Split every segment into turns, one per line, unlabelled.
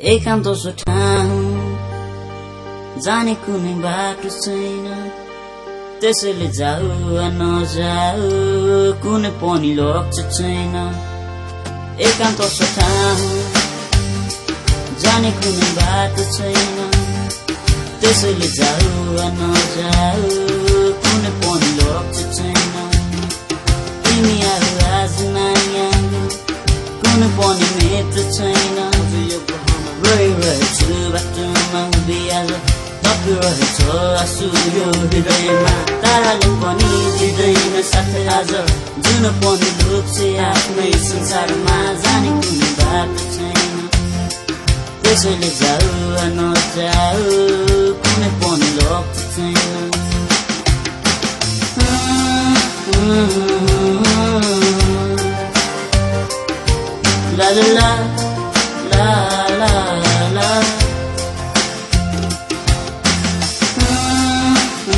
एकान्त ठाउँ जाने कुनै बाटो छैन। त्यसैले जाऊ नजाऊ कुनै पनि लक्ष्य छैन। एकान्त ठाउँ जाने कुनै बाटो छैन। त्यसैले जाऊ नजाऊ कुनै पनि लक्ष्य छैन। तिमीहरू आज बाटोमा उभिएर तपिरहेछ आँसु यो हृदयमा ताराले पनि दिँदैन साथै आज जुन पनि चाहिँ आफ्नै संसारमा जाने कुनै बाटो छैन त्यसैले जाऊ नजाऊ कुनै पनि लक्ष्य छैन La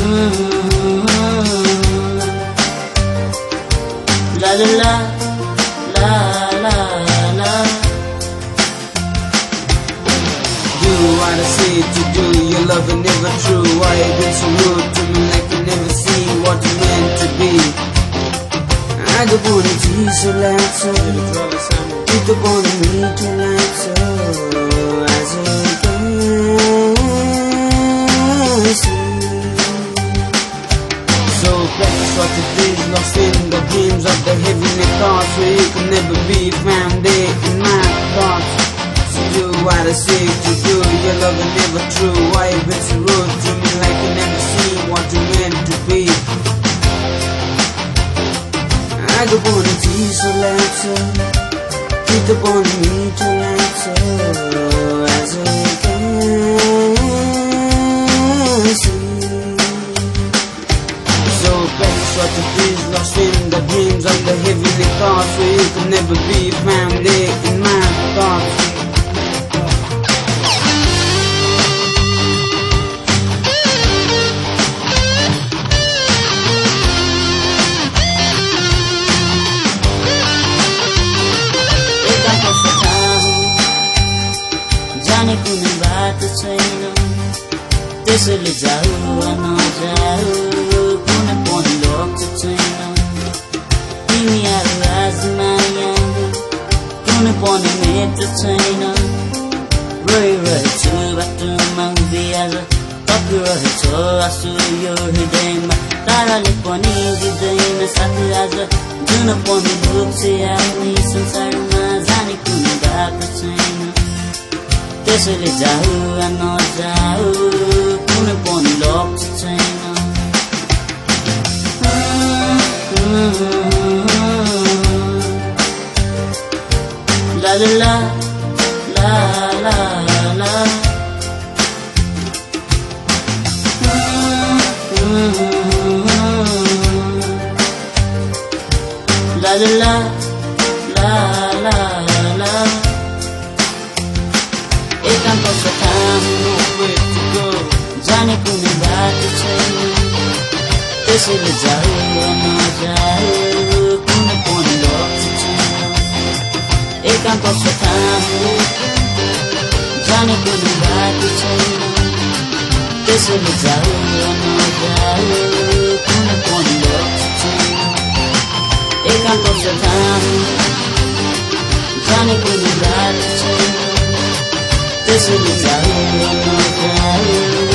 La la la la la la
Do what I say to do, your love is never true. Why you been so rude to me like you never see what you meant to be? I go and tease you like so. You go on and meet you Precious what it is, lost in the dreams of the heavenly thoughts where you can never be found there in my thoughts. So do what I say to do, your love is never true. Why you been so rude to me like you never see what you meant to be? I go on and tease so so. Keep the bond me to like is, lost in the dreams of the heavenly thoughts where you can never be found there in my thoughts.
एकान्त ठाउँ जाने कुनै बाटो छैन त्यसैले जाऊ नजाऊ मित्र छैन रहिरहेछु बाटोमा उभिएर तपिरहेछ आँसु यो हृदयमा ताराले पनि दिँदैन साथी आज जुन पनि चाहिँ आफ्नै संसारमा जाने कुनै बाटो छैन त्यसैले जाऊ नजाऊ कुनै पनि लक्ष्य छैन La la la la la la La la la la la la एकान्त ठाउँ
Nowhere to go.
जाने कुनै बाटो छैन त्यसैले जाऊ नजाऊ एकान्त ठाउँ जाने कुनै बाटो छैन त्यसैले जाऊ नजाऊ कुनै पनि लक्ष्य छैन एकान्त ठाउँ जाने कुनै बाटो छैन त्यसैले जाऊ नजाऊ